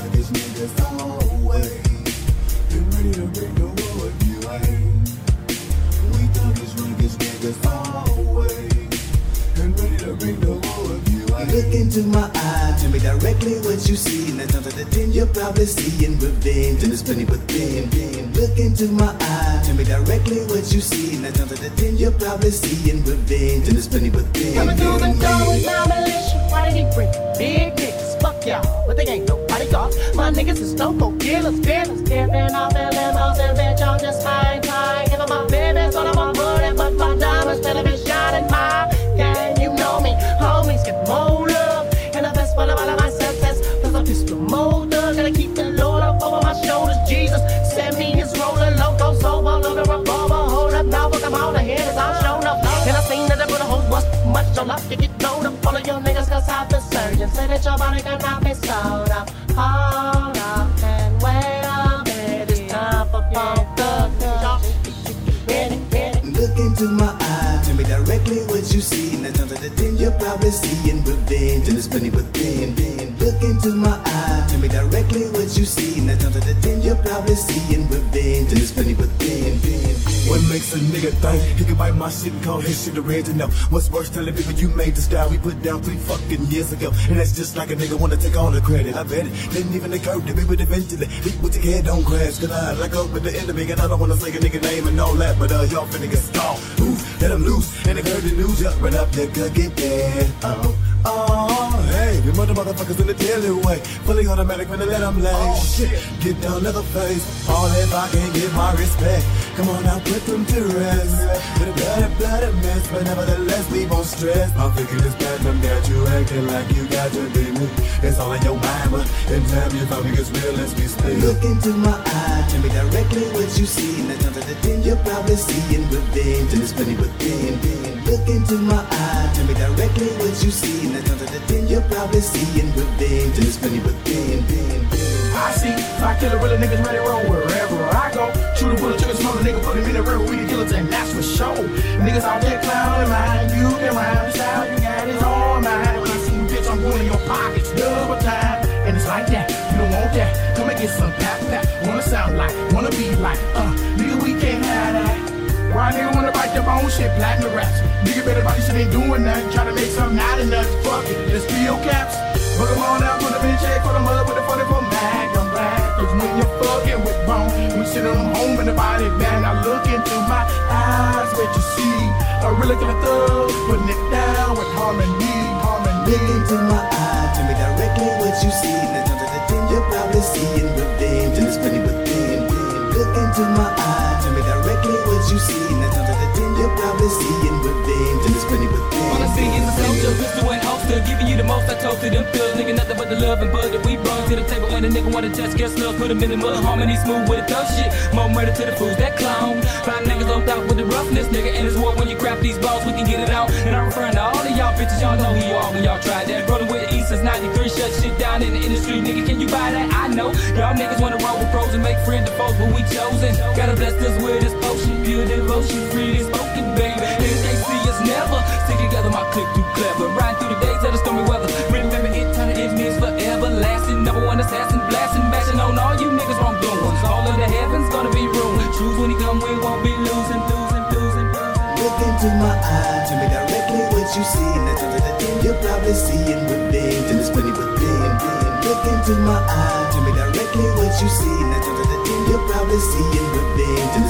ready to the you Look into my eyes, tell me directly what you see, and that's not the thing you probably see in revenge, and there's plenty within. Look into my eyes, tell me directly what you see, and that's not the thing you probably see in revenge, and there's plenty within. Coming through the door with my militia, why did he break? big? Y'all, but they ain't nobody got. My niggas is stone cold killers, killers. Dipping off their limos and bitch, I'm just fine, fine. Give 'em my babies, all of my money, but my diamonds still been shining. My gang, you know me. Homies get more love. And the best part of all of my success. Plus a pistol molder. Gotta keep the load up over my shoulders. Jesus, send me his roller loco, sober, load a revolver. Hold up now, fuck all the head is all shown up. And I seen that the bullet holes was much so love to get blown up. All of your niggas cause I've Say that your body cannot be sold up. Hold up and wait a minute. It's time for the Look into my eyes, tell me directly what you see. Nine times out of ten, you're probably seeing revenge, and there's plenty within. Look into my eyes, tell me directly what you see. Nine times out of ten, you're probably seeing revenge, and there's plenty within. What makes a nigga think he can bite my shit and call his shit original? What's worse, telling people you made the style we put down three fucking years ago. And that's just like a nigga wanna take all the credit. I bet it didn't even occur to me, but eventually, with your head don't crash. Cause I like up with the enemy, and I don't wanna say a nigga name and all that, but uh, y'all finna get stalled. Let him loose, and they heard the news, yeah, run up, there, could get dead. Oh, oh, hey, you mother motherfuckers in the daily way. Fully automatic when they let them lay. Oh, shit, get down to the face. All if I can't get my respect. Come on now, put them to rest. With a bloody, bloody but nevertheless, leave on stress. I'm thinking it's platinum that you acting like you got to be me. It's all in your mind, but in time you find me gets real, let's be split. Look into my eyes, tell me directly what you see. Nine times out of ten, you're probably seeing revenge, and there's plenty within. Look into my eyes, tell me directly what you see. Nine times out of ten, you're probably seeing revenge, and there's plenty within. I see I kill a real niggas ready to roll wherever killers, and that's for sure. Niggas out there clowning mine, you can rhyme, style you got is all mine. When I see you, bitch, I'm going in your pockets, double time. And it's like that, you don't want that. Come and get some pap pap. Wanna sound like, wanna be like, uh, nigga, we can't have that. Why nigga wanna bite your bone shit, platinum raps? Nigga better body shit ain't doing nothing. Try to make something out of nothing. Fuck it, be your caps. Put them on down, put them in check, put them up with on them home in the body bag. Now look into my eyes, what you see. A really killer thug, putting it down with harmony, harmony. Look into my eyes, tell me directly what you see. Times out of ten, you're probably seeing revenge, and there's plenty within. Look into my eyes, tell me directly what you see. Times out of ten, you're probably seeing revenge, toast to them pills, nigga, nothing but the love and bud that we brought to the table. When a nigga wanna test, get slugs, put him in the mud, harmony smooth with the tough shit. More murder to the fools that clown. Five niggas on top with the roughness, nigga, and it's war when you crap these balls, we can get it out. And I'm referring to all of y'all bitches, y'all know who you are when y'all tried that. Rolling with the East since 93, shut shit down in the industry, nigga. Can you buy that? I know. Y'all niggas wanna roll with pros and make friends to foes, but we chosen. Gotta bless us with this potion, pure devotion, freely spoken, baby. Niggas can't see us never. Stick together, my clique too clever. Riding through the days of the stormy weather. What you see. Times out of ten, you're probably seeing revenge, and there's plenty within. Look into my eyes, tell me directly what you see. Times out of ten, you're probably seeing and within.